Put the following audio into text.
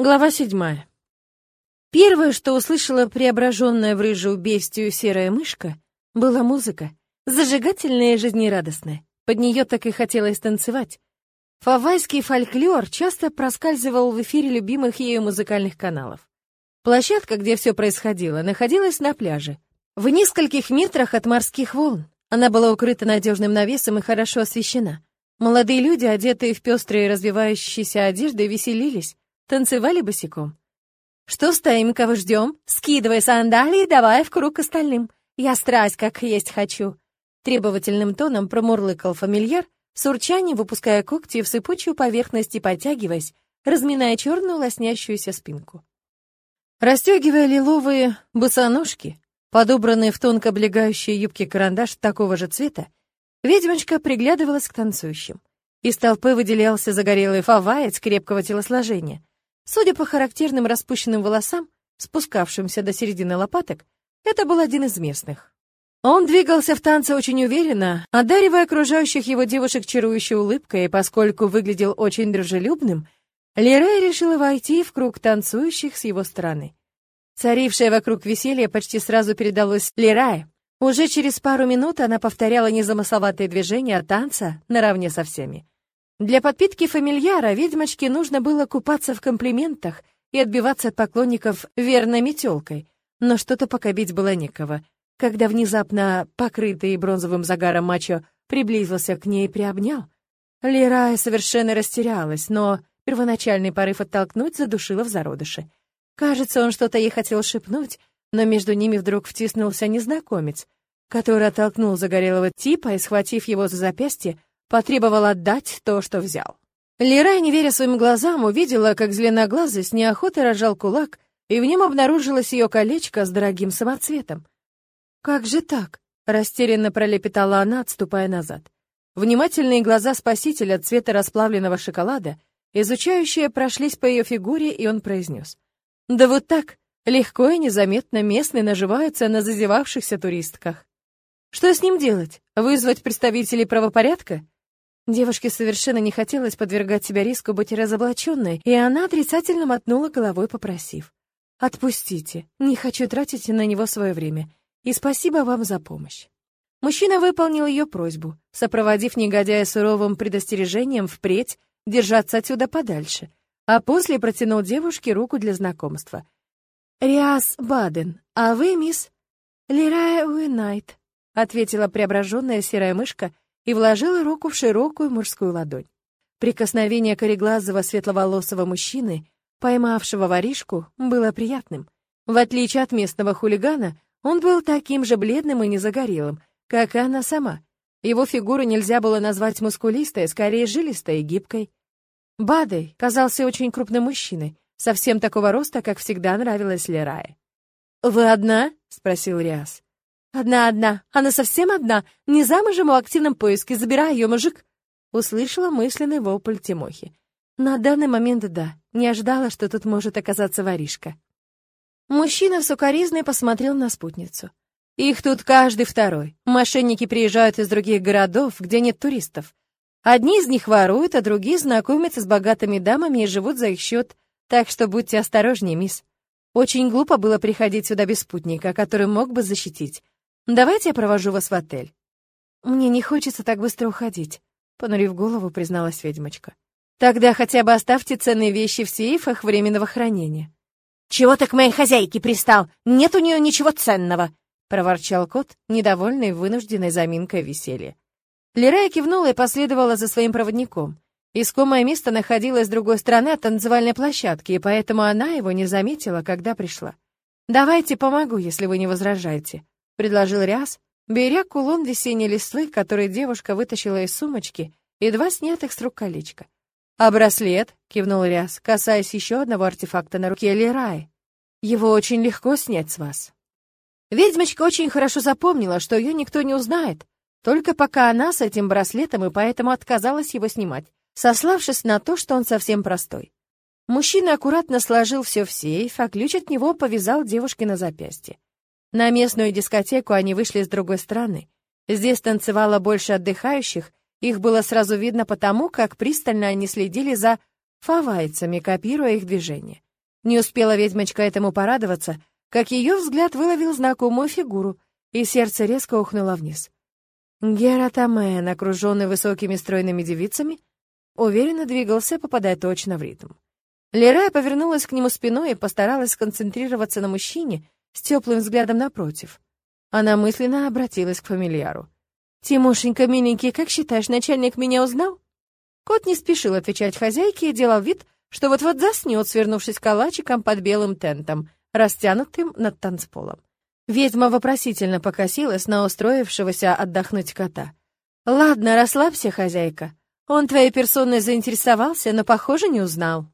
Глава седьмая. Первое, что услышала преображенная в рыжую бестию серая мышка, была музыка, зажигательная и жизнерадостная. Под нее так и хотелось танцевать. Фавайский фольклор часто проскальзывал в эфире любимых ею музыкальных каналов. Площадка, где все происходило, находилась на пляже, в нескольких метрах от морских волн. Она была укрыта надежным навесом и хорошо освещена. Молодые люди, одетые в пестрые развивающиеся одежды, веселились, танцевали босиком. «Что стоим, кого ждем? Скидывай сандалии давай в круг остальным. Я страсть как есть хочу!» Требовательным тоном промурлыкал фамильяр, с выпуская когти в сыпучую поверхность и подтягиваясь, разминая черную лоснящуюся спинку. Растегивая лиловые босоножки, подобранные в тонко облегающие юбки карандаш такого же цвета, ведьмочка приглядывалась к танцующим. Из толпы выделялся загорелый фаваец крепкого телосложения, Судя по характерным распущенным волосам, спускавшимся до середины лопаток, это был один из местных. Он двигался в танце очень уверенно, одаривая окружающих его девушек чарующей улыбкой, и поскольку выглядел очень дружелюбным, Лерей решила войти в круг танцующих с его стороны. Царившее вокруг веселье почти сразу передалось Лерае. Уже через пару минут она повторяла незамысловатые движения танца наравне со всеми. Для подпитки фамильяра ведьмочке нужно было купаться в комплиментах и отбиваться от поклонников верной метелкой, но что-то пока бить было некого. Когда внезапно покрытый бронзовым загаром мачо приблизился к ней и приобнял, Лирая совершенно растерялась, но первоначальный порыв оттолкнуть задушила в зародыше. Кажется, он что-то ей хотел шепнуть, но между ними вдруг втиснулся незнакомец, который оттолкнул загорелого типа и, схватив его за запястье, потребовал отдать то, что взял. Лера, не веря своим глазам, увидела, как зеленоглазый с неохотой рожал кулак, и в нем обнаружилось ее колечко с дорогим самоцветом. «Как же так?» — растерянно пролепетала она, отступая назад. Внимательные глаза спасителя цвета расплавленного шоколада, изучающие, прошлись по ее фигуре, и он произнес. «Да вот так, легко и незаметно местные наживаются на зазевавшихся туристках. Что с ним делать? Вызвать представителей правопорядка? Девушке совершенно не хотелось подвергать себя риску быть разоблаченной, и она отрицательно мотнула головой, попросив. «Отпустите, не хочу тратить на него свое время, и спасибо вам за помощь». Мужчина выполнил ее просьбу, сопроводив негодяя суровым предостережением впредь держаться отсюда подальше, а после протянул девушке руку для знакомства. «Риас Баден, а вы, мисс...» «Лирая Уинайт», — ответила преображенная серая мышка, — и вложила руку в широкую мужскую ладонь. Прикосновение кореглазого светловолосого мужчины, поймавшего воришку, было приятным. В отличие от местного хулигана, он был таким же бледным и незагорелым, как и она сама. Его фигуру нельзя было назвать мускулистой, скорее жилистой и гибкой. Бадой казался очень крупным мужчиной, совсем такого роста, как всегда нравилось Лерае. «Вы одна?» — спросил Риас. «Одна-одна. Она совсем одна. Не замужем, а в активном поиске. Забирай ее, мужик!» Услышала мысленный вопль Тимохи. На данный момент да. Не ожидала, что тут может оказаться воришка. Мужчина в сукоризной посмотрел на спутницу. Их тут каждый второй. Мошенники приезжают из других городов, где нет туристов. Одни из них воруют, а другие знакомятся с богатыми дамами и живут за их счет. Так что будьте осторожнее, мисс. Очень глупо было приходить сюда без спутника, который мог бы защитить. Давайте я провожу вас в отель». «Мне не хочется так быстро уходить», — понурив голову, призналась ведьмочка. «Тогда хотя бы оставьте ценные вещи в сейфах временного хранения». «Чего ты к моей хозяйке пристал? Нет у нее ничего ценного!» — проворчал кот, недовольный вынужденной заминкой веселья. Лерая кивнула и последовала за своим проводником. Искомое место находилось с другой стороны от танцевальной площадки, и поэтому она его не заметила, когда пришла. «Давайте помогу, если вы не возражаете», предложил Ряс, беря кулон весенней листвы, который девушка вытащила из сумочки, и два снятых с рук колечка. «А браслет?» — кивнул Ряс, касаясь еще одного артефакта на руке Лерай. «Его очень легко снять с вас». Ведьмочка очень хорошо запомнила, что ее никто не узнает, только пока она с этим браслетом и поэтому отказалась его снимать, сославшись на то, что он совсем простой. Мужчина аккуратно сложил все в сейф, а ключ от него повязал девушке на запястье. На местную дискотеку они вышли с другой стороны. Здесь танцевало больше отдыхающих, их было сразу видно потому, как пристально они следили за фавайцами, копируя их движения. Не успела ведьмочка этому порадоваться, как ее взгляд выловил знакомую фигуру, и сердце резко ухнуло вниз. Гератамен, окруженный высокими стройными девицами, уверенно двигался, попадая точно в ритм. Лерая повернулась к нему спиной и постаралась сконцентрироваться на мужчине с теплым взглядом напротив. Она мысленно обратилась к фамильяру. «Тимошенька, миленький, как считаешь, начальник меня узнал?» Кот не спешил отвечать хозяйке и делал вид, что вот-вот заснет, свернувшись калачиком под белым тентом, растянутым над танцполом. Ведьма вопросительно покосилась на устроившегося отдохнуть кота. «Ладно, расслабься, хозяйка. Он твоей персоной заинтересовался, но, похоже, не узнал».